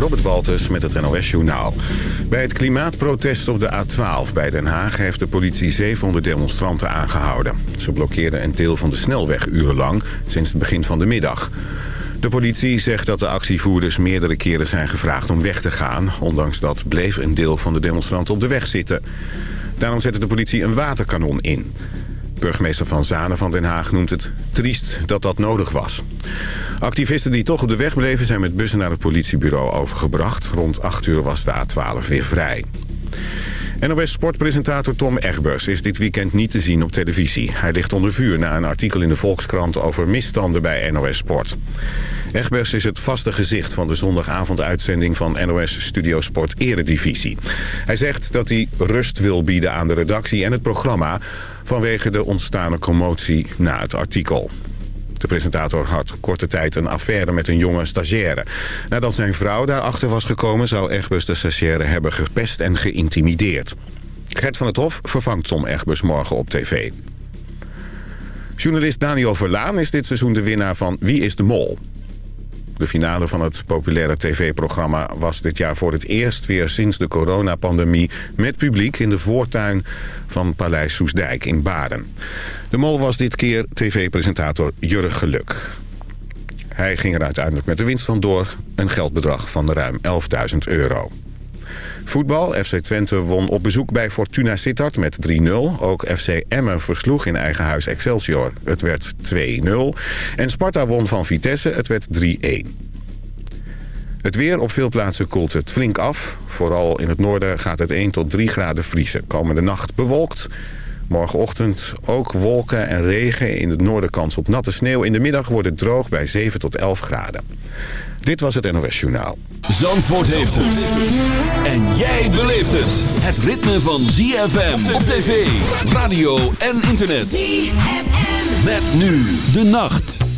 Robert Baltus met het NOS Journaal. Bij het klimaatprotest op de A12 bij Den Haag... heeft de politie 700 demonstranten aangehouden. Ze blokkeerden een deel van de snelweg urenlang sinds het begin van de middag. De politie zegt dat de actievoerders meerdere keren zijn gevraagd om weg te gaan. Ondanks dat bleef een deel van de demonstranten op de weg zitten. Daarom zette de politie een waterkanon in. Burgemeester Van Zanen van Den Haag noemt het triest dat dat nodig was. Activisten die toch op de weg bleven zijn met bussen naar het politiebureau overgebracht. Rond 8 uur was de A12 weer vrij. NOS-sportpresentator Tom Egbers is dit weekend niet te zien op televisie. Hij ligt onder vuur na een artikel in de Volkskrant over misstanden bij NOS Sport. Egbers is het vaste gezicht van de zondagavonduitzending van NOS Studio Sport Eredivisie. Hij zegt dat hij rust wil bieden aan de redactie en het programma... vanwege de ontstane commotie na het artikel. De presentator had korte tijd een affaire met een jonge stagiaire. Nadat zijn vrouw daarachter was gekomen... zou Egbers de stagiaire hebben gepest en geïntimideerd. Gert van het Hof vervangt Tom Egbers morgen op tv. Journalist Daniel Verlaan is dit seizoen de winnaar van Wie is de Mol? De finale van het populaire tv-programma was dit jaar voor het eerst weer sinds de coronapandemie met publiek in de voortuin van Paleis Soesdijk in Baden. De mol was dit keer tv-presentator Jurg Geluk. Hij ging er uiteindelijk met de winst van door, een geldbedrag van ruim 11.000 euro. Voetbal. FC Twente won op bezoek bij Fortuna Sittard met 3-0. Ook FC Emmen versloeg in eigen huis Excelsior. Het werd 2-0. En Sparta won van Vitesse. Het werd 3-1. Het weer op veel plaatsen koelt het flink af. Vooral in het noorden gaat het 1 tot 3 graden vriezen. Komende nacht bewolkt. Morgenochtend ook wolken en regen. In het noorden kans op natte sneeuw. In de middag wordt het droog bij 7 tot 11 graden. Dit was het NOS Journaal. Zandvoort heeft het. En jij beleeft het. Het ritme van ZFM op tv, radio en internet. ZFM. Met nu de nacht.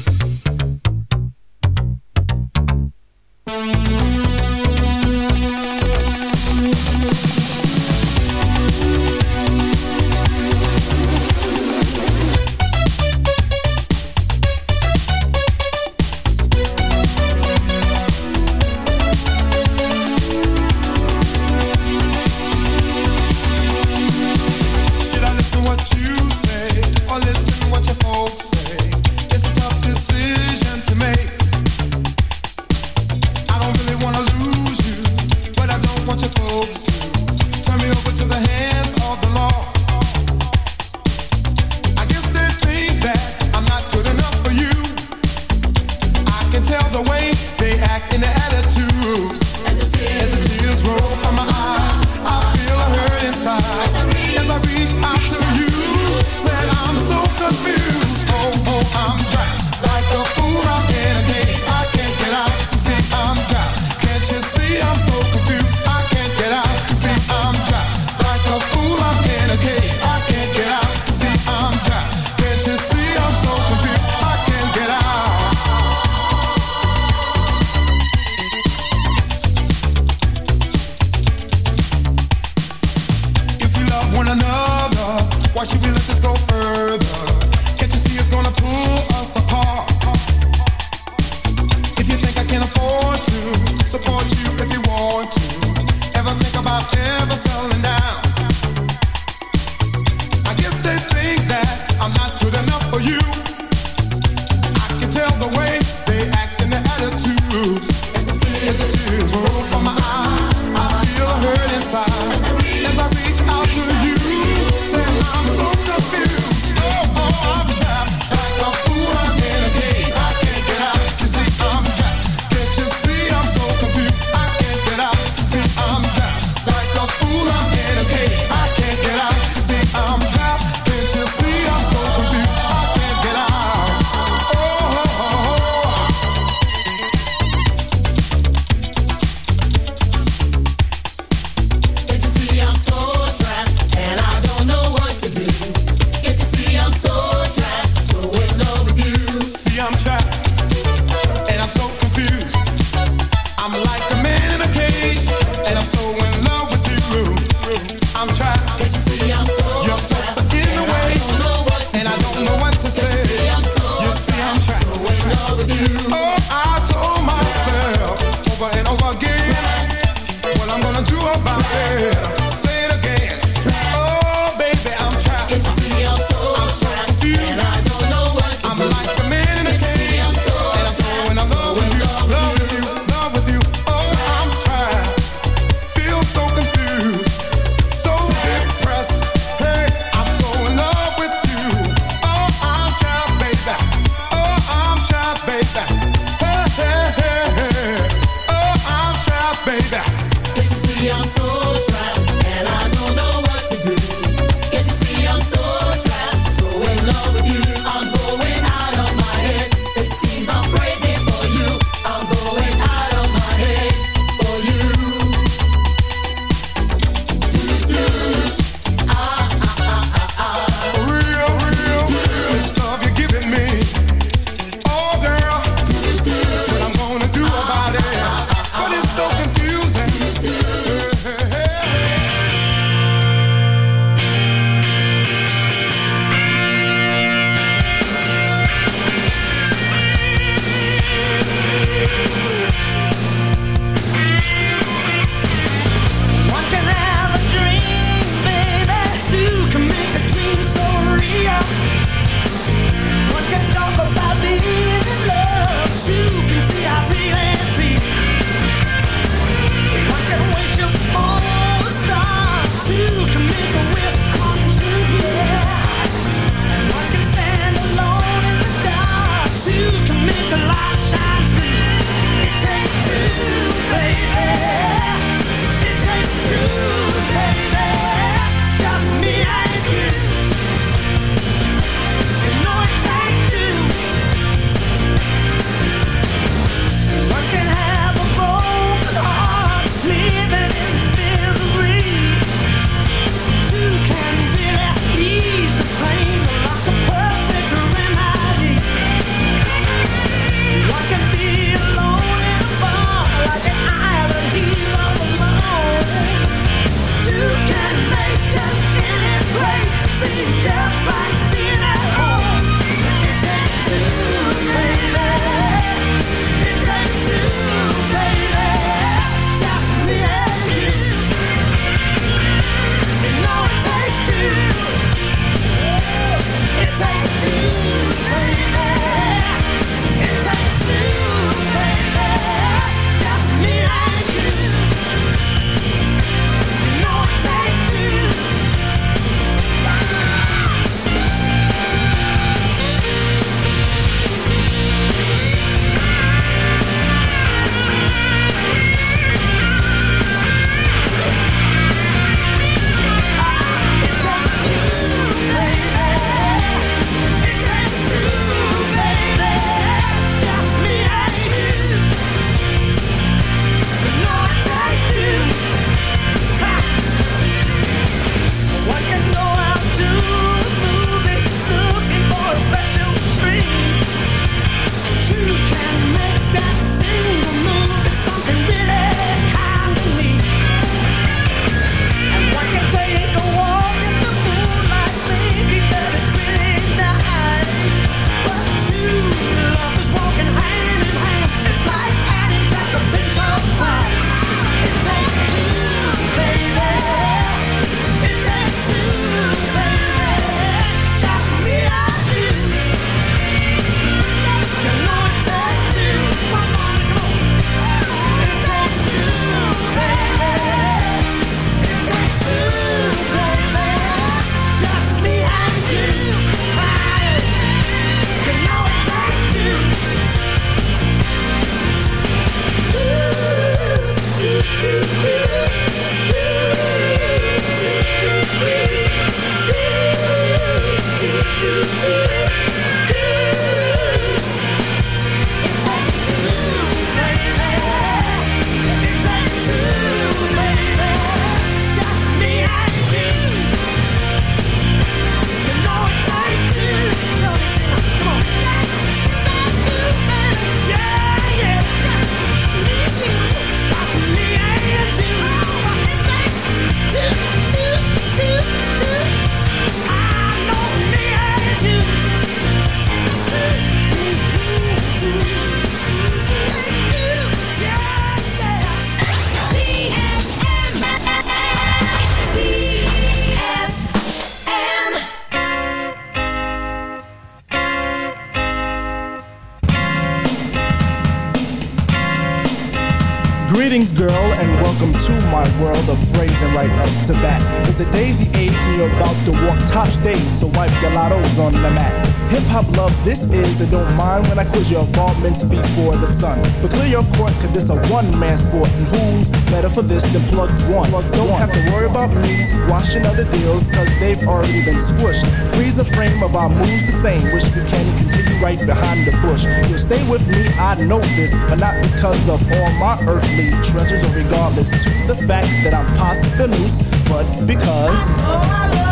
Is, and don't mind when I quiz your involvements before the sun. But clear your court, cause this a one man sport, and who's better for this than plug one? Don't one. have to worry about me squashing other deals, cause they've already been squished. Freeze the frame of our moves the same, wish we can continue right behind the bush. You'll stay with me, I know this, but not because of all my earthly treasures, or regardless to the fact that I'm past the noose, but because. I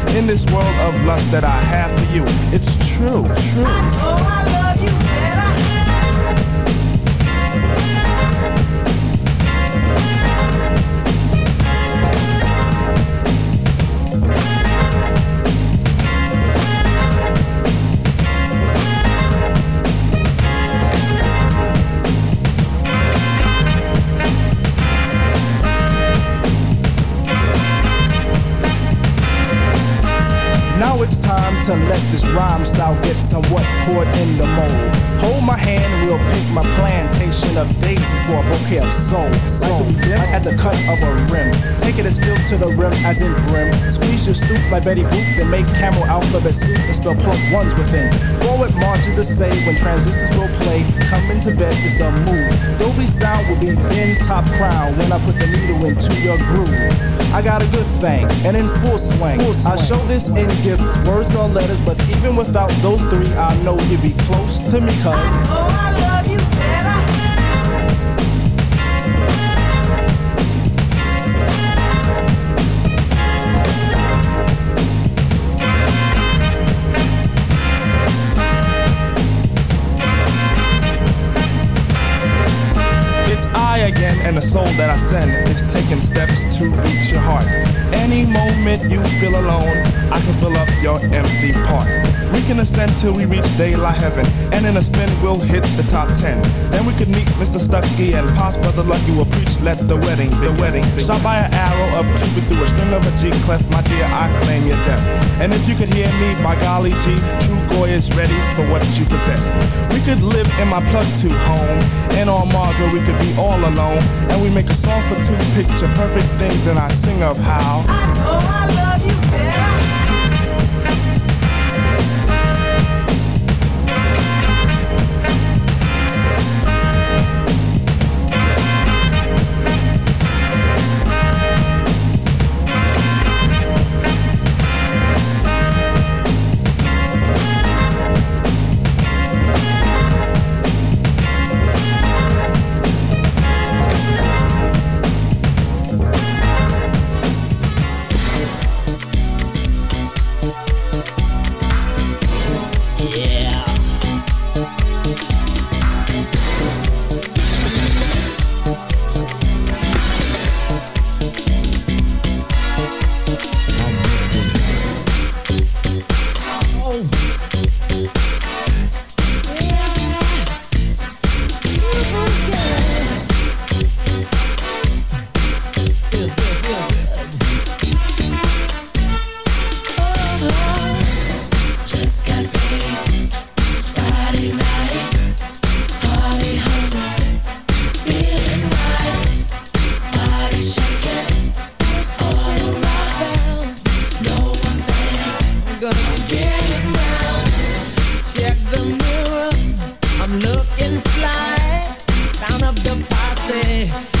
in this world of lust that I have for you. It's true, true. Oh, I love you. To let this rhyme style get somewhat poured in the mold. Hold my hand and we'll pick my plantation of daisies for a bouquet of soul. So like at the cut of a rim. Take it as filled to the rim as in brim. Squeeze your stoop like Betty Boop, then make camel alphabet soup and spell plug ones within. Forward march is the say when transistors will play. Coming to bed is the move. Dolby sound will be in top crown when I put the needle into your groove. I got a good thing and in full swing. Full swing. I show this in gifts, words or letters, but even without those three, I know you'd be close to me, cuz. Oh, I love and the soul that I send is taking steps to reach your heart. Any moment you feel alone, I can fill up your empty part. We can ascend till we reach daylight heaven, and in a spin we'll hit the top ten. Then we could meet Mr. Stucky and Pops Brother Lucky will preach, let the wedding, the wedding. Shot by an arrow of Cupid through a string of a G clef, my dear, I claim your death. And if you could hear me, by golly G, true Goy is ready for what you possess. We could live in my plug two home, and on Mars where we could be all alone, and we make a song for two picture perfect things, and I sing of how. I love you fly. Found up the posse.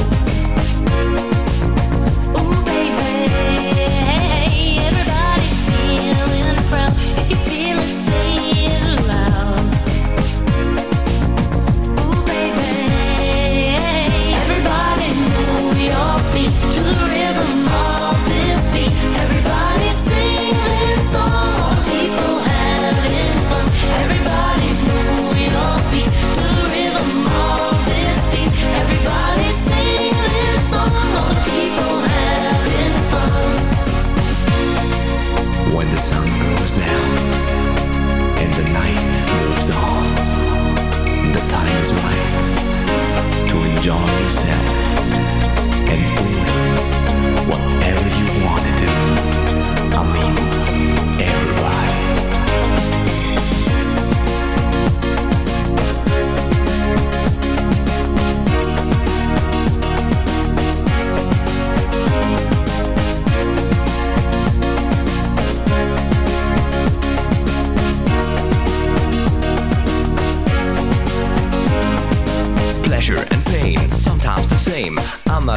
Enjoy yourself.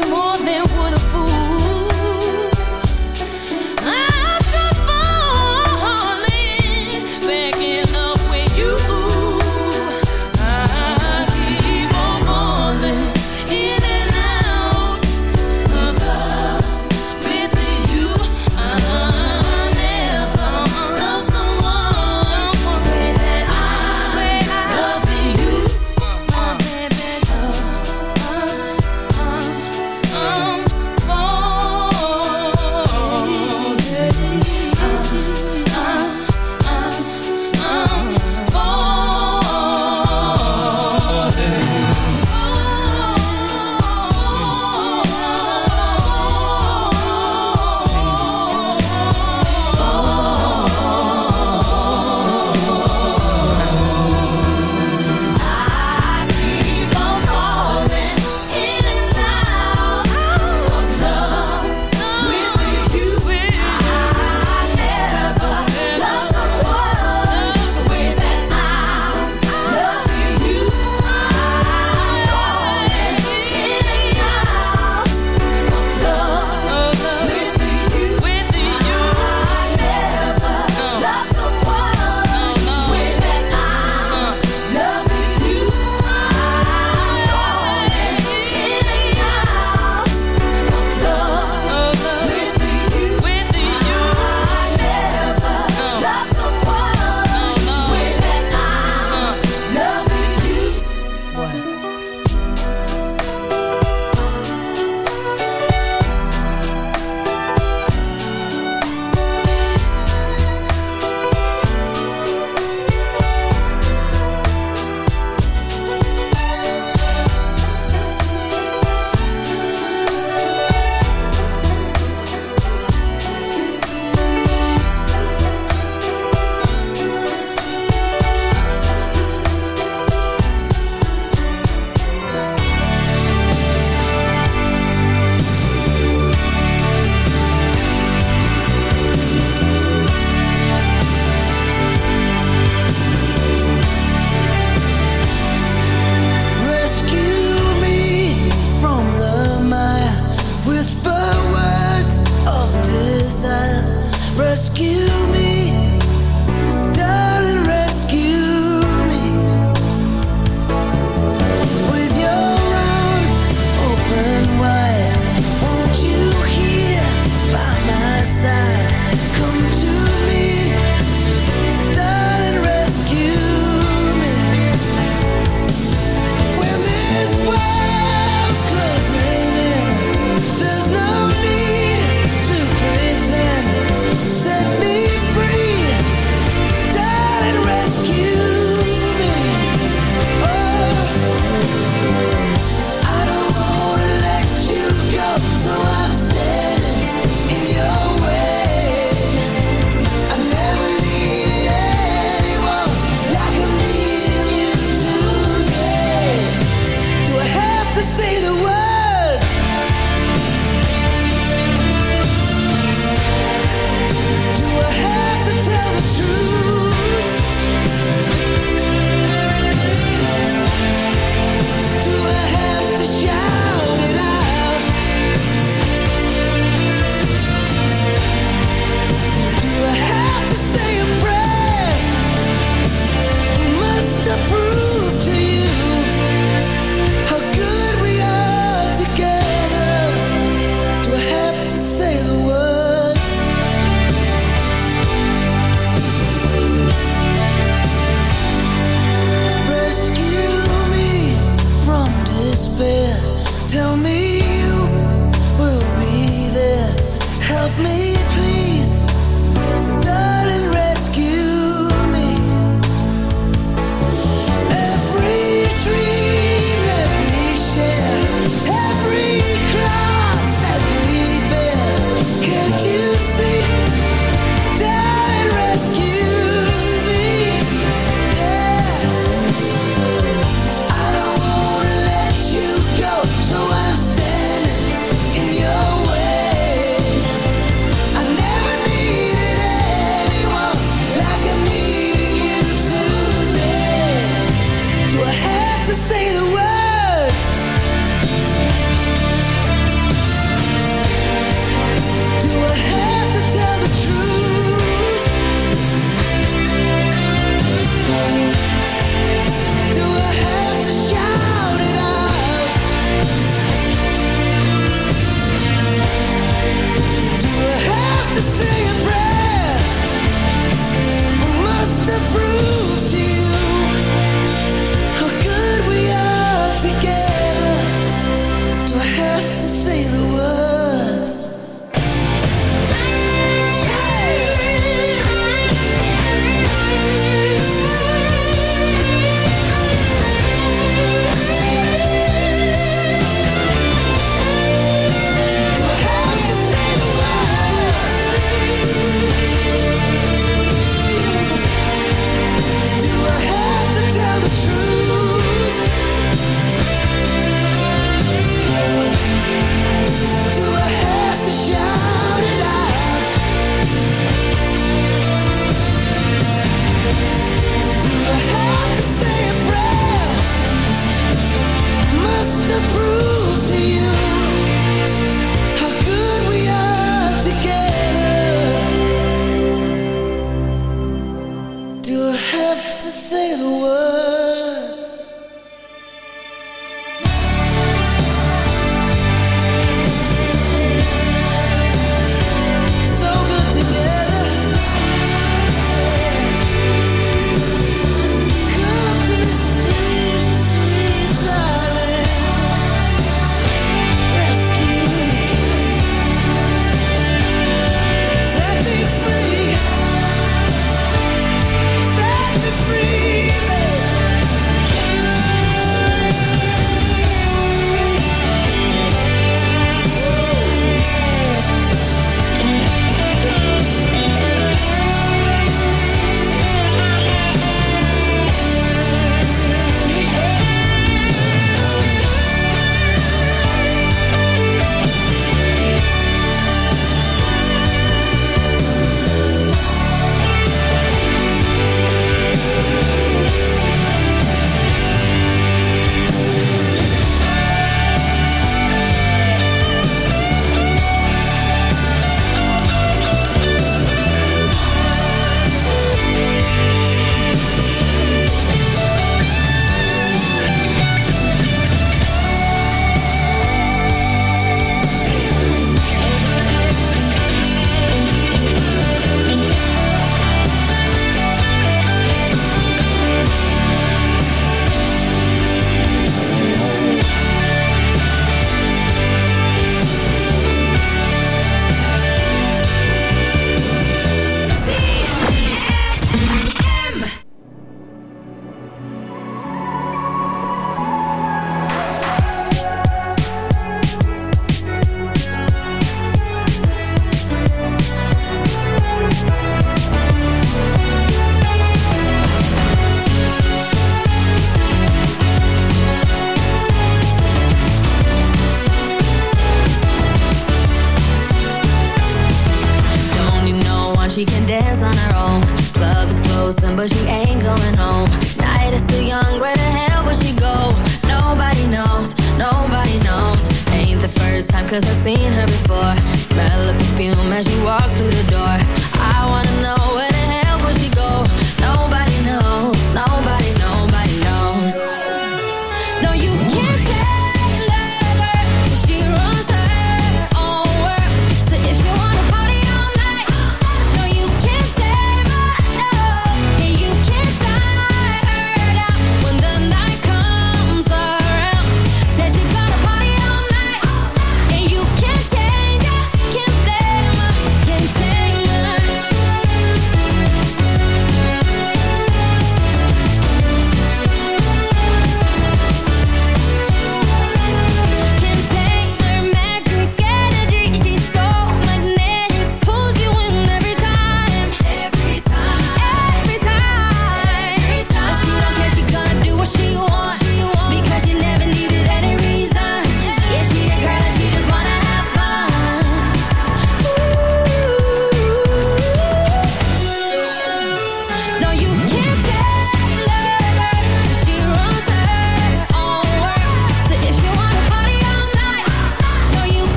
Magmon.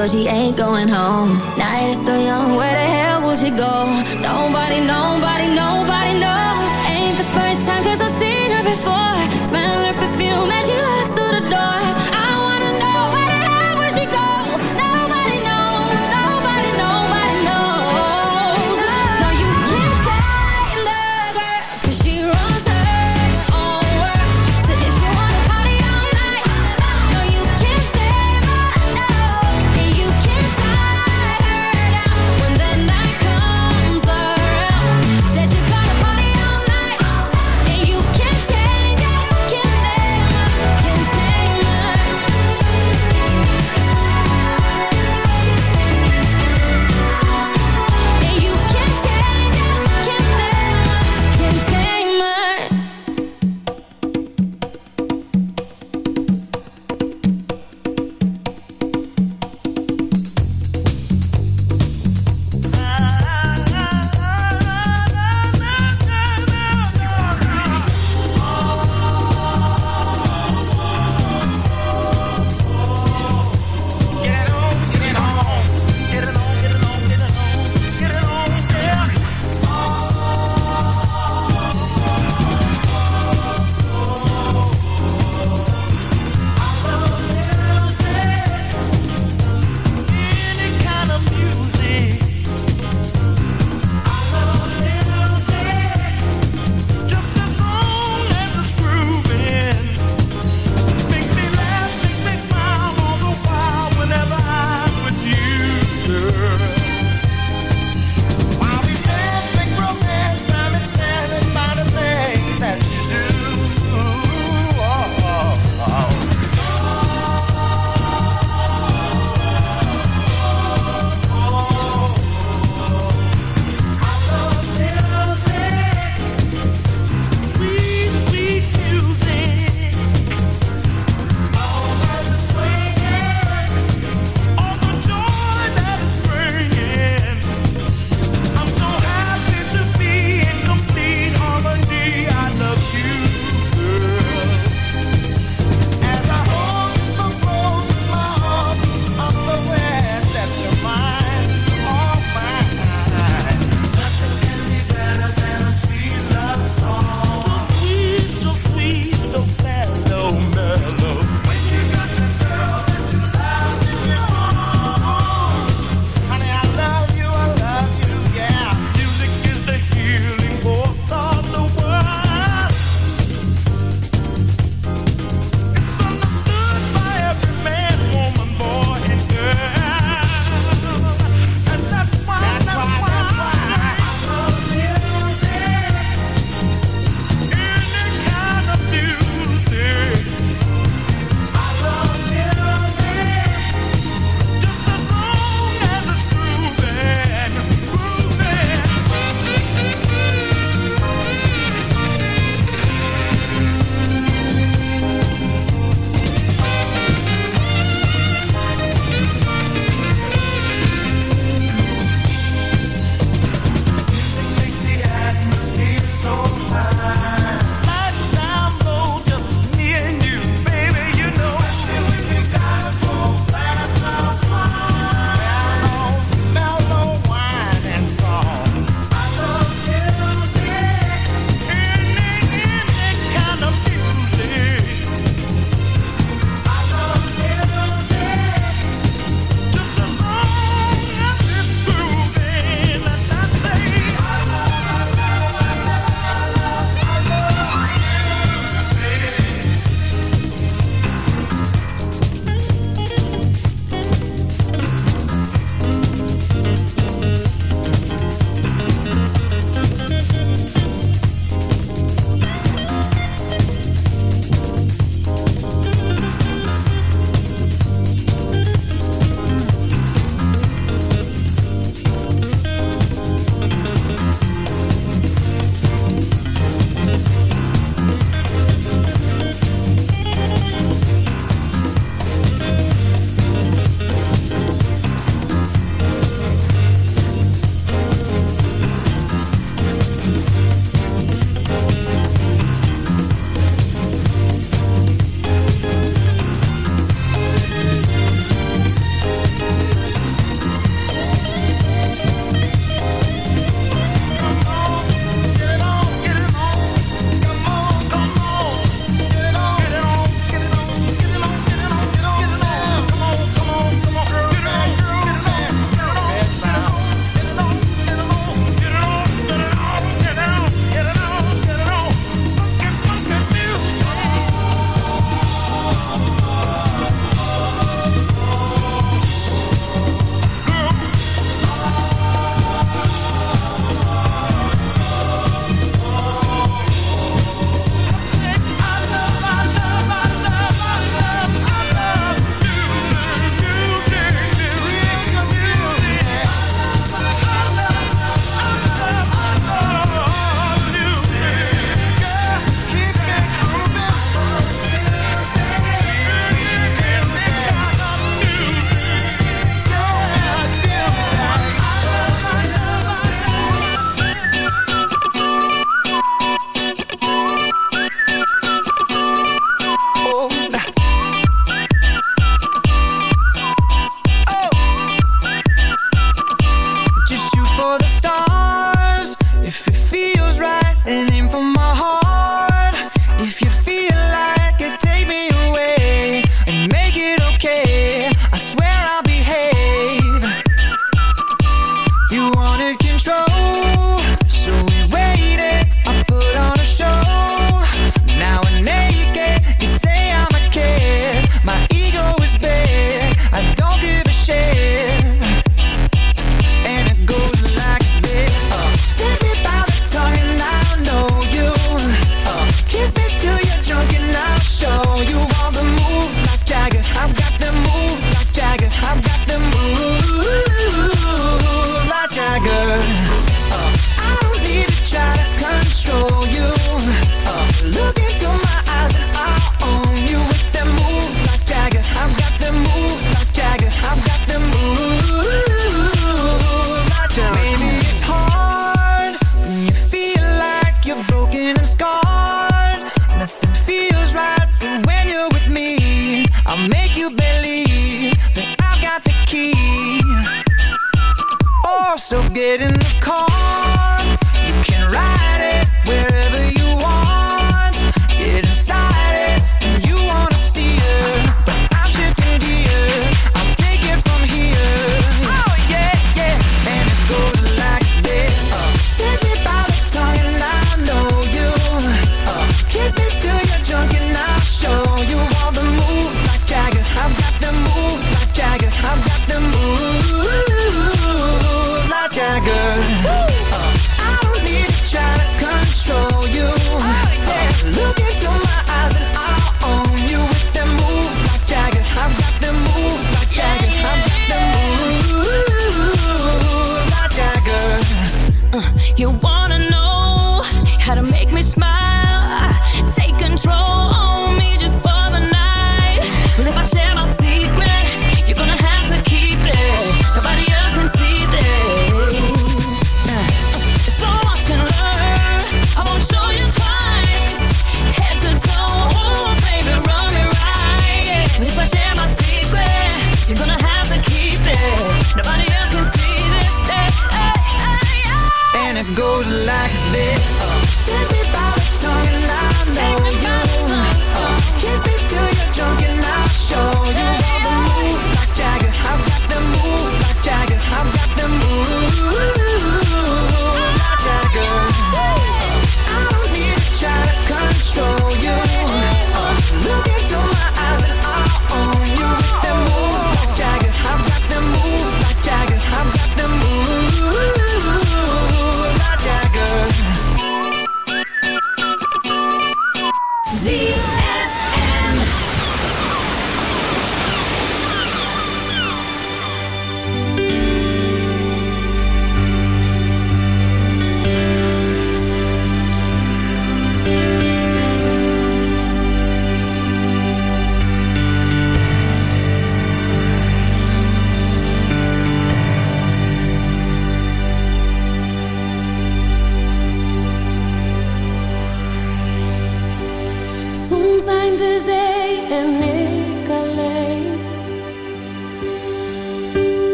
But You wanna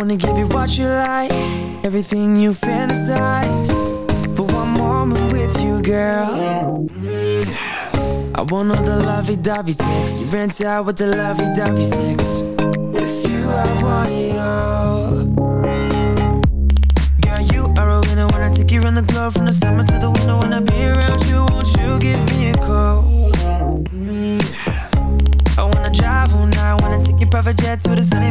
wanna give you what you like, everything you fantasize. For one moment with you, girl. I want all the lovey-dovey sex. You rent out with the lovey-dovey sex. With you, I want it all. Girl, you are a winner when I take you around the globe from the summer to the winter. I be around you, won't you give me a call? I wanna drive all night, wanna take your private jet to the sunny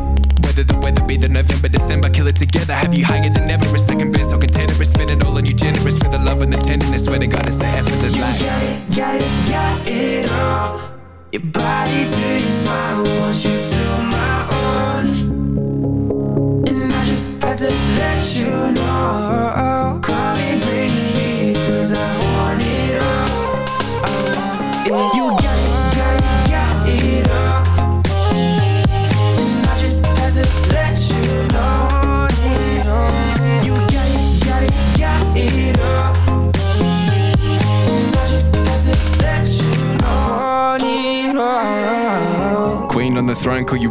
whether the weather be the November, December, kill it together. Have you higher than ever? A second best, so contented. Spend it all on you, generous for the love and the tenderness. Swear to God, it's a effortless You life. got it, got it, got it all. Your body to your smile, want you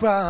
got